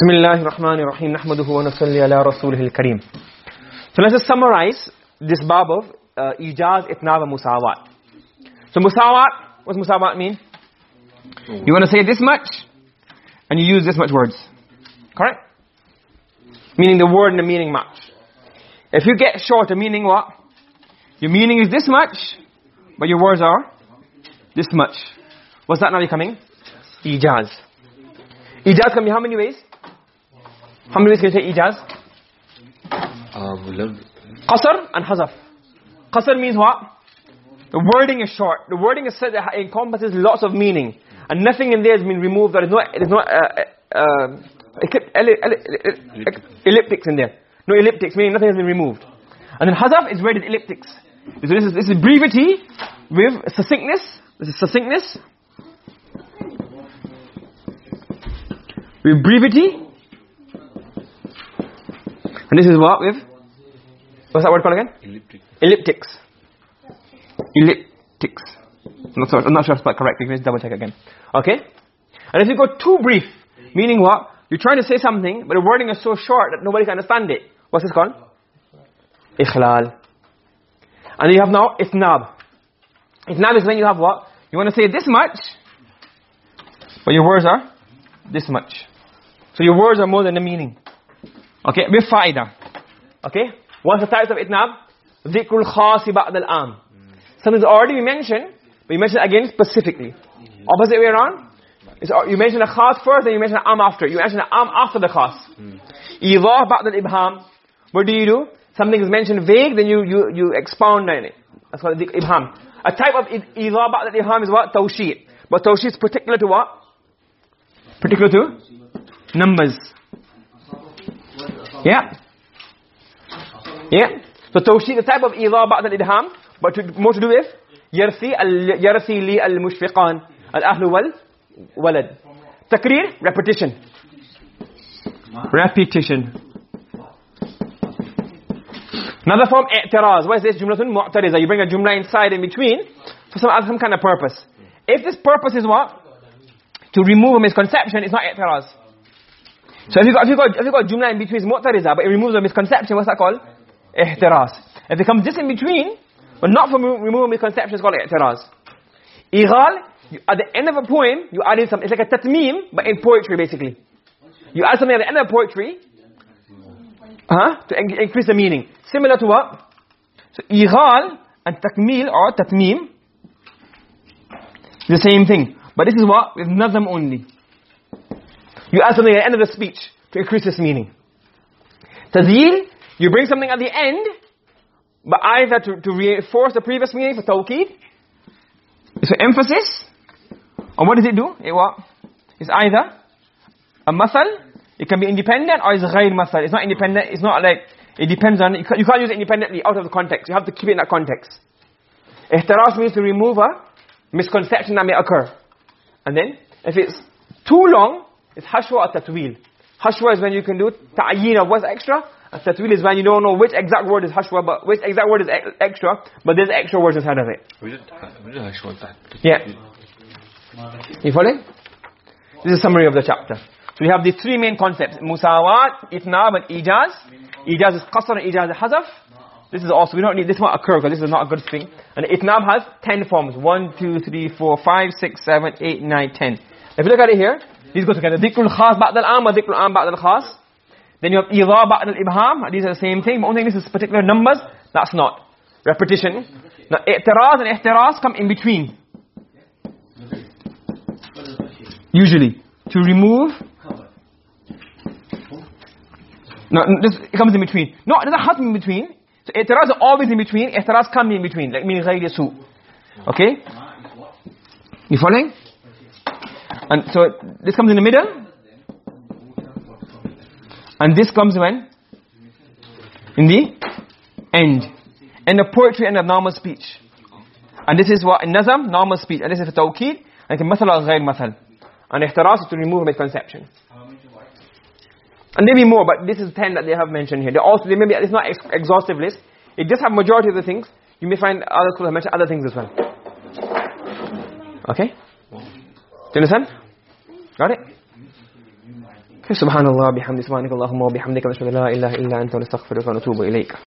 Bismillahir Rahmanir Rahim nahmaduhu wa nusalli ala rasulihil kareem. So let's summarize this bab of uh, ijaz musawat. So musawat what does musawat mean? You want to say this much and you use this much words. Correct? Meaning the word and the meaning match. If you get short the meaning what? Your meaning is this much but your words are this much. What's that now becoming? Ijaz. Ijaz can be how many ways? How many ways can you say ijaz? Qasr and hazaf. Qasr means what? The wording is short. The wording is said that encompasses lots of meaning. And nothing in there has been removed. There is no, there is no uh, uh, elliptics in there. No elliptics, meaning nothing has been removed. And then hazaf is where there's elliptics. So this is, this is brevity with succinctness. This is succinctness. With brevity. And this is what with What's that word called again? Elliptic. Elliptics. Elliptics. I'm not, sure, I'm not sure if I spelled correctly. Let's double check again. Okay? And if you go too brief, meaning what? You're trying to say something, but the wording is so short that nobody can understand it. What's this called? Ikhlal. And you have now itnab. Itnab is when you have what? You want to say this much, but your words are this much. So your words are more than the meaning. Okay? Faida. Okay? What's the types of itnab? Dhikrul khasi ba'd al-am. Something's already been mentioned, but you mentioned again specifically. Opposite way around? You mention a khas first, then you mention an am after. You mention an am after the khas. Ba'd al-ibham. What do you do? Something is mentioned vague, then you, you, you expound on it. That's called ibham. A type of ba'd al-ibham is what? Tawsheed. But tawsheed is particular to what? Particular to? Numbers. Yeah. Yeah. So tawsheed the type of idha ba'd al-ibham, but to, more to do with yarthi al-yarthi li al-mushfiqan al-ahlu wal walad. Takrir repetition. Repetition. Another form i'tiraz. What is this? Jumlatun mu'tariza. You bring a jumla inside in between for some some kind of purpose. If this purpose is what? To remove a misconception, it's not i'tiraz. So if you got if you got if you got jumla in between, it's mu'tariza, but it removes a misconception, what's that called? ihtiraz. If it comes just in between, but not for removing misconceptions, it's called ihtiraz. Ighal, at the end of a poem, you add in something. It's like a tatmeem, but in poetry basically. You add something at the end of poetry, huh, to increase the meaning. Similar to what? So ighal and takmil or tatmeem, the same thing. But this is what? With nazam only. You add something at the end of the speech to increase its meaning. Tazyil, you bring something at the end, but either to, to reinforce the previous meaning for tawqid, it's for emphasis, and what does it do? It what? It's either a masal, it can be independent, or it's ghayr masal. It's not independent, it's not like, it depends on, you can't, you can't use it independently out of the context. You have to keep it in that context. Ihtiras means to remove a misconception that may occur. And then, if it's too long, it's hashwa or tatwil. Hashwa is when you can do ta'yin of what's extra, and tatwil is when you don't know which exact word is hashwa, but which exact word is extra, but there's extra words inside of it. We did, we did hashwa that. Yeah. You following? This is a summary of the chapter. So we have these three main concepts. Musawat, Itnab and Ijaz. Ijaz is Qasr and Ijaz is Hazaf. This is also, we don't need, this won't occur because this is not a good thing. And Itnab has 10 forms. 1, 2, 3, 4, 5, 6, 7, 8, 9, 10. If you look at it here, these go together. Dhikrul khas ba'd al-am wa dhikrul am ba'd al-khas. Then you have idha ba'd al-ibham. These are the same thing. But only thing this is particular numbers. That's not. Repetition. Now, i'tiraz and ihtiraz come in between. Usually. To remove. No, this comes in between. No, have to be in between. So i'tiraz are always in between. Ihtiraz come in between. Like meaning ghayr yasu. Okay? You following? And so this comes in the middle. And this comes when? In the end. In the poetry and of normal speech. And this is what? In nazam, normal speech. And this is for. And masal or ghayr masal. And ihtiras is to remove misconception. And maybe more, but this is 10 that they have mentioned here. They also, they maybe, it's not ex exhaustive list. It just have majority of the things. You may find other schools have other things as well. Okay? Do you understand? Got it? سبحان الله بحمد سبحانك اللهم وبحمدك نشهد لا اله الا انت ونستغفرك ونتوب اليك